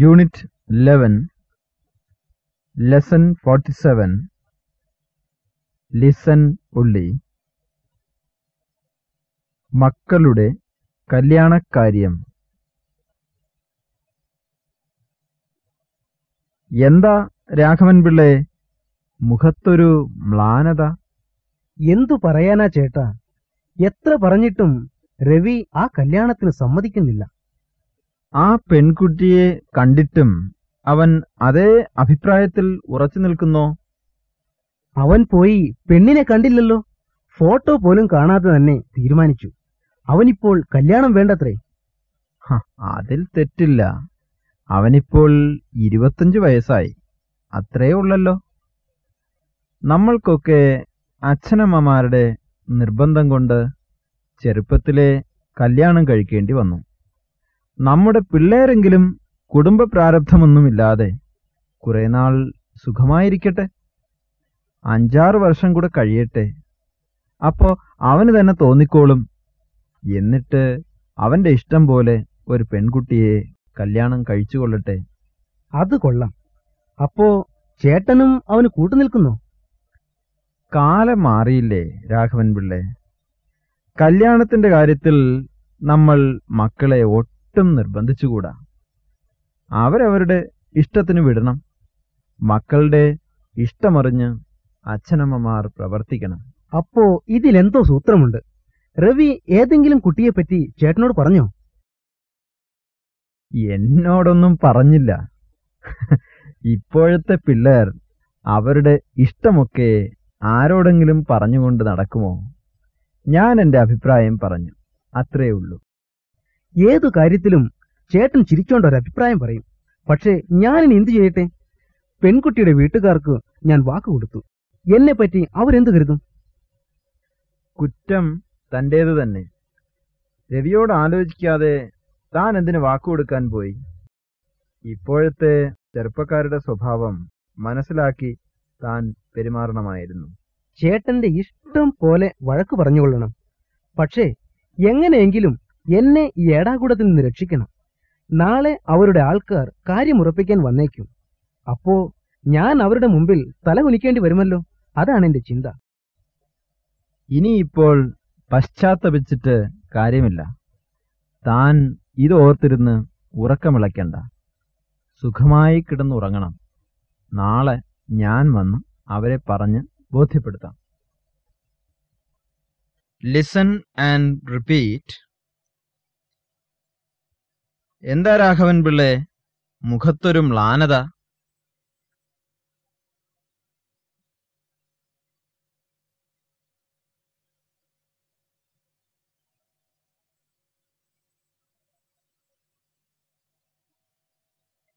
Unit eleven lesson forty seven listen ഉള്ളി മക്കളുടെ കല്യാണക്കാര്യം എന്താ രാഘവൻ പിള്ളേ? മുഖത്തൊരു മ്ലാനത. എന്തു പറയാനാ ചേട്ടാ? എത്ര പറഞ്ഞിട്ടും രവി ആ കല്യാണത്തിന് സമ്മതിക്കുന്നില്ല. ആ പെൺകുട്ടിയെ കണ്ടിട്ടും അവൻ അതേ അഭിപ്രായത്തിൽ ഉറച്ചു നിൽക്കുന്നോ. അവൻ പോയി പെണ്ണിനെ കണ്ടില്ലല്ലോ. ഫോട്ടോ പോലും കാണാതെ തന്നെ തീരുമാനിച്ചു. അവനിപ്പോൾ കല്യാണം വേണ്ടത്രേ. അതിൽ തെറ്റില്ല. അവനിപ്പോൾ ഇരുപത്തഞ്ച് വയസ്സായി. അത്രേ ഉള്ളല്ലോ. നമ്മൾക്കൊക്കെ അച്ഛനമ്മമാരുടെ നിർബന്ധം കൊണ്ട് ചെറുപ്പത്തിലെ കല്യാണം കഴിക്കേണ്ടി വന്നു. നമ്മുടെ പിള്ളേരെങ്കിലും കുടുംബ പ്രാരബ്ധമൊന്നുമില്ലാതെ കുറെ നാൾ സുഖമായിരിക്കട്ടെ. അഞ്ചാറ് വർഷം കൂടെ കഴിയട്ടെ. അപ്പോ അവന് തന്നെ തോന്നിക്കോളും. എന്നിട്ട് അവന്റെ ഇഷ്ടം പോലെ ഒരു പെൺകുട്ടിയെ കല്യാണം കഴിച്ചു കൊള്ളട്ടെ അത് കൊള്ളാം. അപ്പോ ചേട്ടനും അവന് കൂട്ടുനിൽക്കുന്നോ? കാലം മാറിയില്ലേ രാഘവൻ പിള്ളേ? കല്യാണത്തിന്റെ കാര്യത്തിൽ നമ്മൾ മക്കളെ ഒട്ടും നിർബന്ധിച്ചുകൂടാ. അവരവരുടെ ഇഷ്ടത്തിന് വിടണം. മക്കളുടെ ഇഷ്ടമറിഞ്ഞ് അച്ഛനമ്മമാർ പ്രവർത്തിക്കണം. അപ്പോ ഇതിലെന്തോ സൂത്രമുണ്ട്. രവി ഏതെങ്കിലും കുട്ടിയെ പറ്റി ചേട്ടനോട് പറഞ്ഞോ? എന്നോടൊന്നും പറഞ്ഞില്ല. ഇപ്പോഴത്തെ പിള്ളേർ അവരുടെ ഇഷ്ടമൊക്കെ ആരോടെങ്കിലും പറഞ്ഞുകൊണ്ട് നടക്കുമോ? ഞാൻ എന്റെ അഭിപ്രായം പറഞ്ഞു. അത്രേ ഉള്ളൂ. ഏതു കാര്യത്തിലും ചേട്ടൻ ചിരിച്ചോണ്ട ഒരു അഭിപ്രായം പറയും. പക്ഷേ ഞാനിനി എന്തു ചെയ്യട്ടെ? പെൺകുട്ടിയുടെ വീട്ടുകാർക്ക് ഞാൻ വാക്ക് കൊടുത്തു. എന്നെ പറ്റി അവരെന്ത് കരുതും? കുറ്റം തന്റേത് തന്നെ. രവിയോട് ആലോചിക്കാതെ താൻ എന്തിന് വാക്കുകൊടുക്കാൻ പോയി? ഇപ്പോഴത്തെ ചെറുപ്പക്കാരുടെ സ്വഭാവം മനസ്സിലാക്കി താൻ പെരുമാറണമായിരുന്നു. ചേട്ടന്റെ ഇഷ്ടം പോലെ വഴക്ക് പറഞ്ഞുകൊള്ളണം. പക്ഷേ എങ്ങനെയെങ്കിലും എന്നെ ഈ ഏടാകൂടത്തിൽ നിന്ന് രക്ഷിക്കണം. നാളെ അവരുടെ ആൾക്കാർ കാര്യമുറപ്പിക്കാൻ വന്നേക്കും. അപ്പോ ഞാൻ അവരുടെ മുമ്പിൽ തല കുനിക്കേണ്ടി വരുമല്ലോ? അതാണ് എന്റെ ചിന്ത. ഇനിയിപ്പോൾ പശ്ചാത്തപിച്ചിട്ട് കാര്യമില്ല. താൻ ഇത് ഓർത്തിരുന്ന് ഉറക്കമിളയ്ക്കണ്ട. സുഖമായി കിടന്നുറങ്ങണം. നാളെ ഞാൻ വന്ന് അവരെ പറഞ്ഞ് ബോധ്യപ്പെടുത്താം. ലിസൺ ആൻഡ് റിപ്പീറ്റ് എന്താ രാഘവൻ പിള്ളേ? മുഖത്തൊരു മ്ലാനത.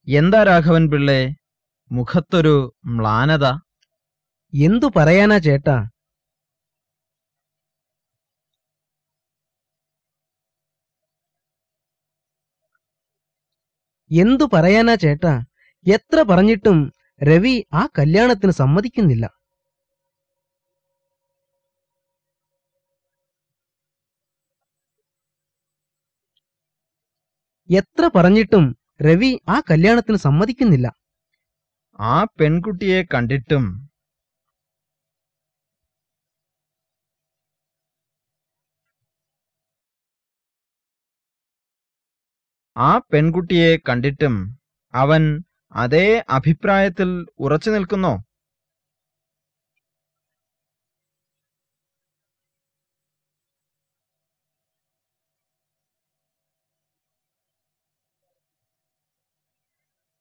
എന്താ രാഘവൻ പിള്ളേ? മുഖത്തൊരു മ്ലാനത. എന്തു പറയാനാ ചേട്ടാ? എന്തു പറയാനാ ചേട്ടാ? എത്ര പറഞ്ഞിട്ടും രവി ആ കല്യാണത്തിന് സമ്മതിക്കുന്നില്ല. എത്ര പറഞ്ഞിട്ടും രവി ആ കല്യാണത്തിന് സമ്മതിക്കുന്നില്ല. ആ പെൺകുട്ടിയെ കണ്ടിട്ടും ആ പെൺകുട്ടിയെ കണ്ടിട്ടും അവൻ അതേ അഭിപ്രായത്തിൽ ഉറച്ചു നിൽക്കുന്നോ?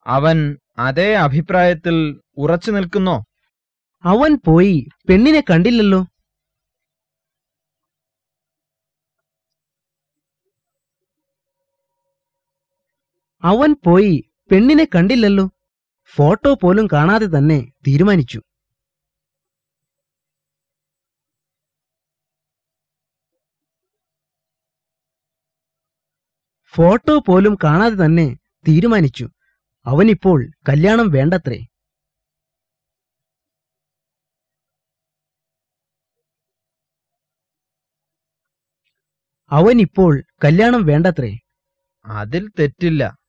അവൻ അതേ അഭിപ്രായത്തിൽ ഉറച്ചു നിൽക്കുന്നോ? അവൻ പോയി പെണ്ണിനെ കണ്ടില്ലല്ലോ. അവൻ പോയി പെണ്ണിനെ കണ്ടില്ലല്ലോ. ഫോട്ടോ പോലും കാണാതെ തന്നെ തീരുമാനിച്ചു. ഫോട്ടോ പോലും കാണാതെ തന്നെ തീരുമാനിച്ചു. അവനിപ്പോൾ കല്യാണം വേണ്ടത്രേ. അവനിപ്പോൾ കല്യാണം വേണ്ടത്രേ. അതിൽ തെറ്റില്ല.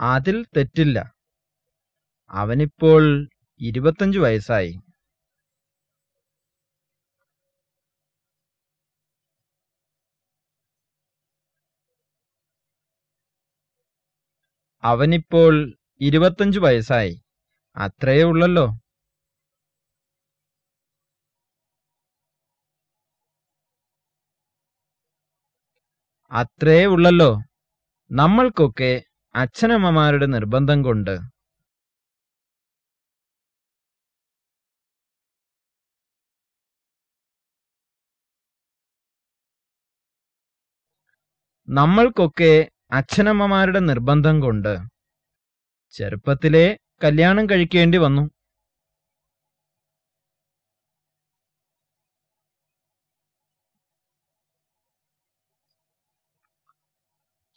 അതിൽ തെറ്റില്ല. അവനിപ്പോൾ ഇരുപത്തഞ്ചു വയസ്സായി. അവനിപ്പോൾ ഇരുപത്തഞ്ചു വയസ്സായി. അത്രയേ ഉള്ളല്ലോ. അത്രയേ ഉള്ളല്ലോ. നമ്മൾക്കൊക്കെ അച്ഛനമ്മമാരുടെ നിർബന്ധം കൊണ്ട് നമ്മൾക്കൊക്കെ അച്ഛനമ്മമാരുടെ നിർബന്ധം കൊണ്ട് ചെറുപ്പത്തിലെ കല്യാണം കഴിക്കേണ്ടി വന്നു.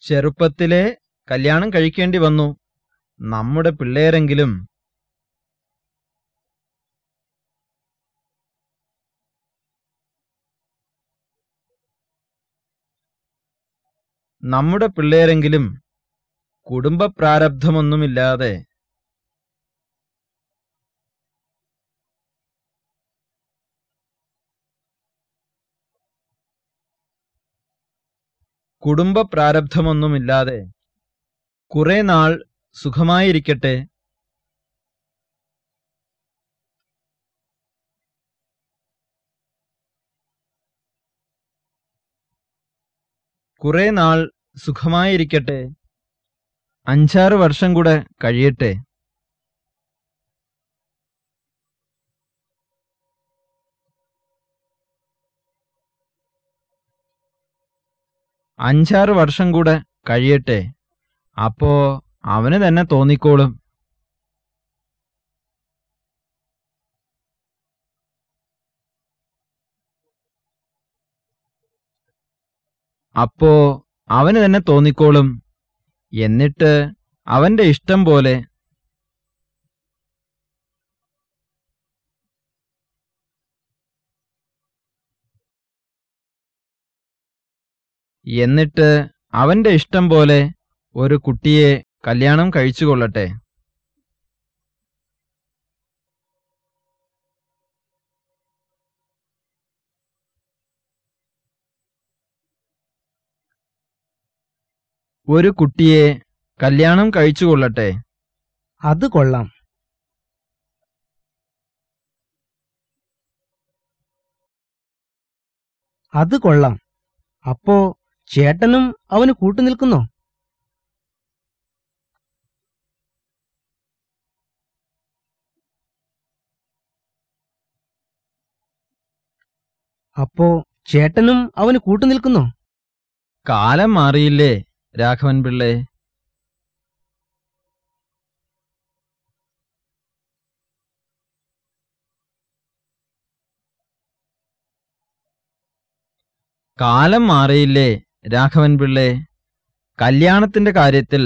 ചെറുപ്പത്തിലെ കല്യാണം കഴിക്കേണ്ടി വന്നു. നമ്മുടെ പിള്ളേരെങ്കിലും നമ്മുടെ പിള്ളേരെങ്കിലും കുടുംബ പ്രാരബ്ധമൊന്നുമില്ലാതെ കുടുംബ പ്രാരബ്ധമൊന്നുമില്ലാതെ കുറെ നാൾ സുഖമായിരിക്കട്ടെ. കുറെ നാൾ സുഖമായിരിക്കട്ടെ. അഞ്ചാറ് വർഷം കൂടെ കഴിയട്ടെ. അഞ്ചാറ് വർഷം കൂടെ കഴിയട്ടെ. അപ്പോ അവന് തന്നെ തോന്നിക്കോളും. അപ്പോ അവന് തന്നെ തോന്നിക്കോളും. എന്നിട്ട് അവന്റെ ഇഷ്ടം പോലെ എന്നിട്ട് അവന്റെ ഇഷ്ടം പോലെ ഒരു കുട്ടിയെ കല്യാണം കഴിച്ചുകൊള്ളട്ടെ. ഒരു കുട്ടിയെ കല്യാണം കഴിച്ചുകൊള്ളട്ടെ. അത് കൊള്ളാം. അത് കൊള്ളാം. അപ്പോ ചേട്ടനും അവന് കൂട്ടുനിൽക്കുന്നോ? അപ്പോ ചേട്ടനും അവന് കൂട്ടുനിൽക്കുന്നോ കാലം മാറിയില്ലേ രാഘവൻ പിള്ളേ? കാലം മാറിയില്ലേ രാഘവൻ പിള്ളേ? കല്യാണത്തിന്റെ കാര്യത്തിൽ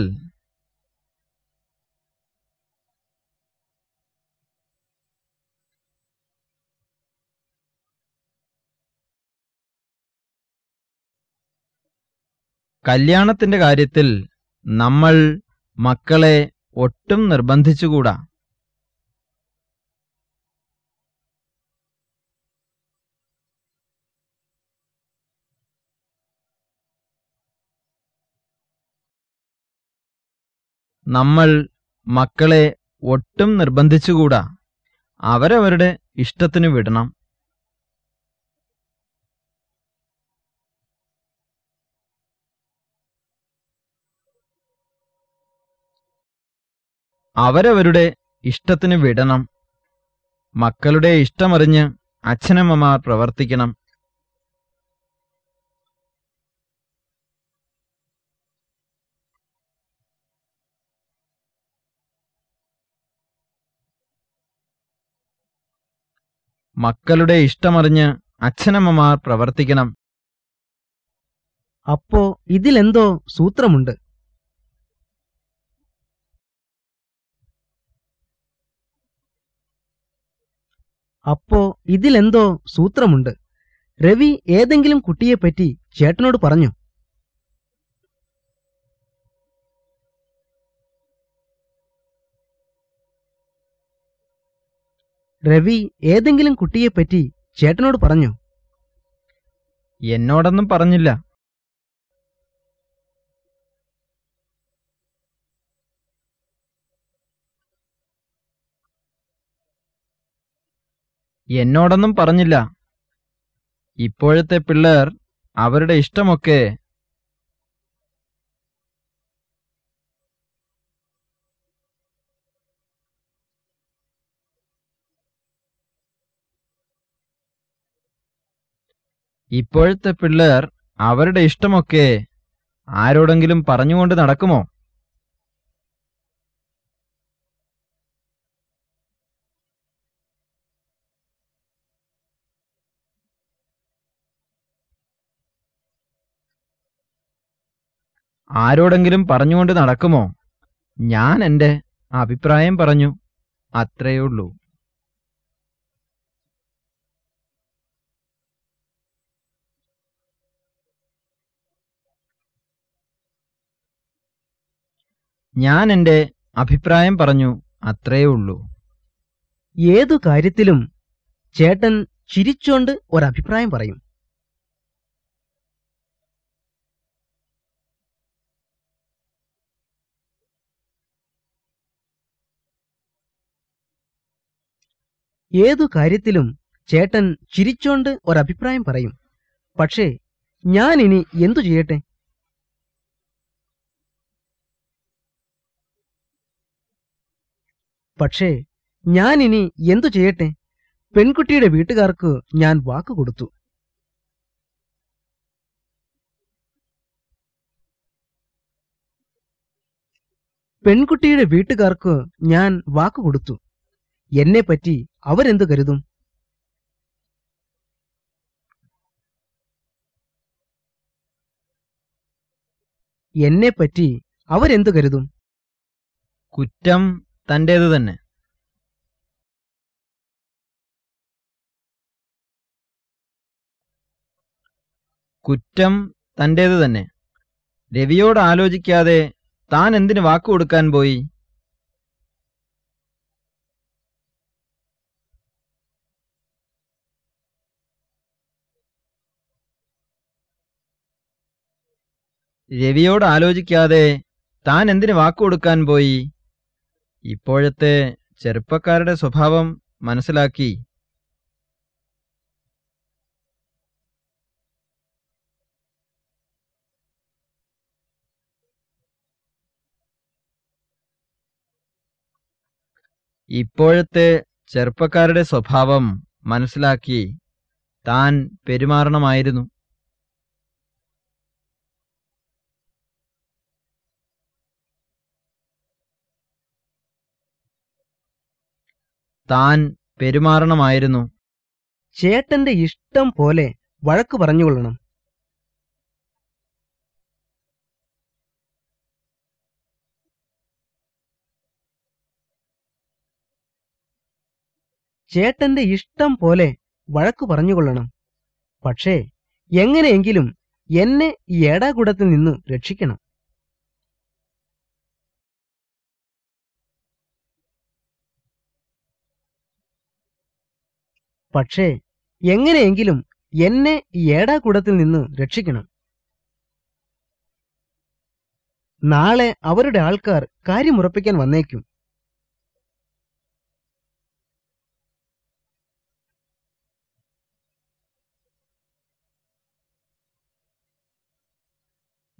കല്യാണത്തിന്റെ കാര്യത്തിൽ നമ്മൾ മക്കളെ ഒട്ടും നിർബന്ധിച്ചുകൂടാ. നമ്മൾ മക്കളെ ഒട്ടും നിർബന്ധിച്ചുകൂടാ. അവരവരുടെ ഇഷ്ടത്തിനു വിടണം. അവരവരുടെ ഇഷ്ടത്തിന് വിടണം. മക്കളുടെ ഇഷ്ടമറിഞ്ഞ് അച്ഛനമ്മമാർ പ്രവർത്തിക്കണം. മക്കളുടെ ഇഷ്ടമറിഞ്ഞ് അച്ഛനമ്മമാർ പ്രവർത്തിക്കണം. അപ്പോ ഇതിലെന്തോ സൂത്രമുണ്ട്. അപ്പോ ഇതിലെന്തോ സൂത്രമുണ്ട്. രവി ഏതെങ്കിലും കുട്ടിയെ പറ്റി ചേട്ടനോട് പറഞ്ഞു. രവി ഏതെങ്കിലും കുട്ടിയെ പറ്റി ചേട്ടനോട് പറഞ്ഞു. എന്നോടൊന്നും പറഞ്ഞില്ല. എന്നോടൊന്നും പറഞ്ഞില്ല. ഇപ്പോഴത്തെ പിള്ളേർ അവരുടെ ഇഷ്ടമൊക്കെ ഇപ്പോഴത്തെ പിള്ളേർ അവരുടെ ഇഷ്ടമൊക്കെ ആരോടെങ്കിലും പറഞ്ഞുകൊണ്ട് നടക്കുമോ? ആരോടെങ്കിലും പറഞ്ഞുകൊണ്ട് നടക്കുമോ? ഞാൻ എന്റെ അഭിപ്രായം പറഞ്ഞു. അത്രയുള്ളൂ ഞാൻ എന്റെ അഭിപ്രായം പറഞ്ഞു. അത്രയേ ഉള്ളൂ. ഏതു കാര്യത്തിലും ചേട്ടൻ ചിരിച്ചോണ്ട് ഒരഭിപ്രായം പറയും. ഏതു കാര്യത്തിലും ചേട്ടൻ ചിരിച്ചോണ്ട് ഒരഭിപ്രായം പറയും. പക്ഷേ ഞാൻ ഇനി എന്തു ചെയ്യട്ടെ? പക്ഷേ ഞാൻ ഇനി എന്തു ചെയ്യട്ടെ? പെൺകുട്ടിയുടെ വീട്ടുകാർക്ക് ഞാൻ വാക്ക് കൊടുത്തു. പെൺകുട്ടിയുടെ വീട്ടുകാർക്ക് ഞാൻ വാക്കു കൊടുത്തു. എന്നെപ്പറ്റി അവരെന്തു കരുതും? എന്നെ എന്നെപ്പറ്റി അവരെന്ത് കരുതും? കുറ്റം തന്റേത് തന്നെ. കുറ്റം തന്റേത് തന്നെ. രവിയോട് ആലോചിക്കാതെ താൻ എന്തിന് വാക്കു കൊടുക്കാൻ പോയി? രവിയോട് ആലോചിക്കാതെ താൻ എന്തിന് വാക്കു കൊടുക്കാൻ പോയി? ഇപ്പോഴത്തെ ചെറുപ്പക്കാരുടെ സ്വഭാവം മനസ്സിലാക്കി. ഇപ്പോഴത്തെ ചെറുപ്പക്കാരുടെ സ്വഭാവം മനസ്സിലാക്കി. താൻ പെരുമാറണമായിരുന്നു. താൻ പെരുമാറണമായിരുന്നു. ചേട്ടന്റെ ഇഷ്ടം പോലെ വഴക്ക് പറഞ്ഞുകൊള്ളണം. ചേട്ടന്റെ ഇഷ്ടം പോലെ വഴക്ക് പറഞ്ഞുകൊള്ളണം. പക്ഷേ എങ്ങനെയെങ്കിലും എന്നെ ഈ ഏടാകൂടത്തിൽ നിന്ന് രക്ഷിക്കണം. പക്ഷേ എങ്ങനെയെങ്കിലും എന്നെ ഈ ഏടാകുടത്തിൽ നിന്ന് രക്ഷിക്കണം. നാളെ അവരുടെ ആൾക്കാർ കാര്യമുറപ്പിക്കാൻ വന്നേക്കും.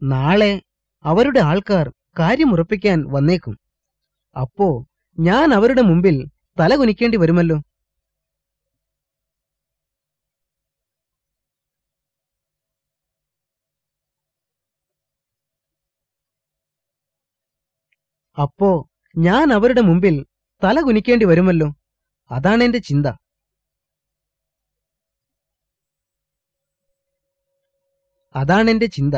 നാളെ അവരുടെ ആൾക്കാർ കാര്യമുറപ്പിക്കാൻ വന്നേക്കും. അപ്പോ ഞാൻ അവരുടെ മുമ്പിൽ തലകുനിക്കേണ്ടി വരുമല്ലോ? അപ്പോ ഞാൻ അവരുടെ മുമ്പിൽ തല കുനിക്കേണ്ടി വരുമല്ലോ? അതാണ് എന്റെ ചിന്ത. അതാണ് എന്റെ ചിന്ത.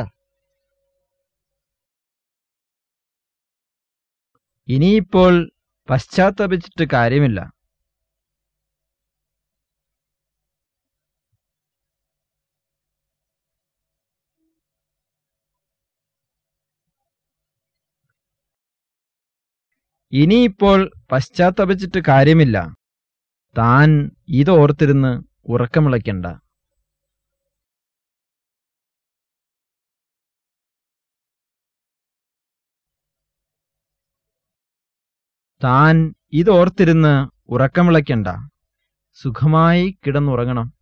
ഇനിയിപ്പോൾ പശ്ചാത്തപിച്ചിട്ട് കാര്യമില്ല. ഇനിയിപ്പോൾ പശ്ചാത്തപിച്ചിട്ട് കാര്യമില്ല. താൻ ഇതോർത്തിരുന്ന് ഉറക്കമിളയ്ക്കണ്ട. താൻ ഇതോർത്തിരുന്ന് ഉറക്കമിളയ്ക്കണ്ട. സുഖമായി കിടന്നുറങ്ങണം.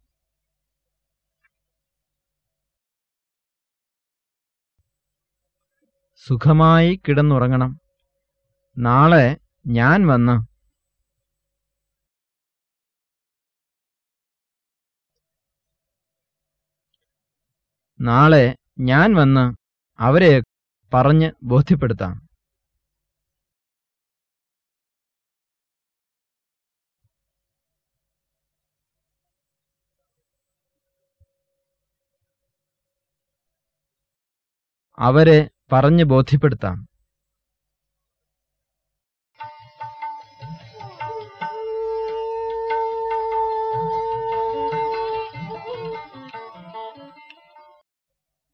സുഖമായി കിടന്നുറങ്ങണം. നാളെ ഞാൻ വന്ന് നാളെ ഞാൻ വന്ന് അവരെ പറഞ്ഞ് ബോധ്യപ്പെടുത്താം. അവരെ പറഞ്ഞ് ബോധ്യപ്പെടുത്താം.